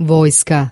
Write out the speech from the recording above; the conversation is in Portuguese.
vojska.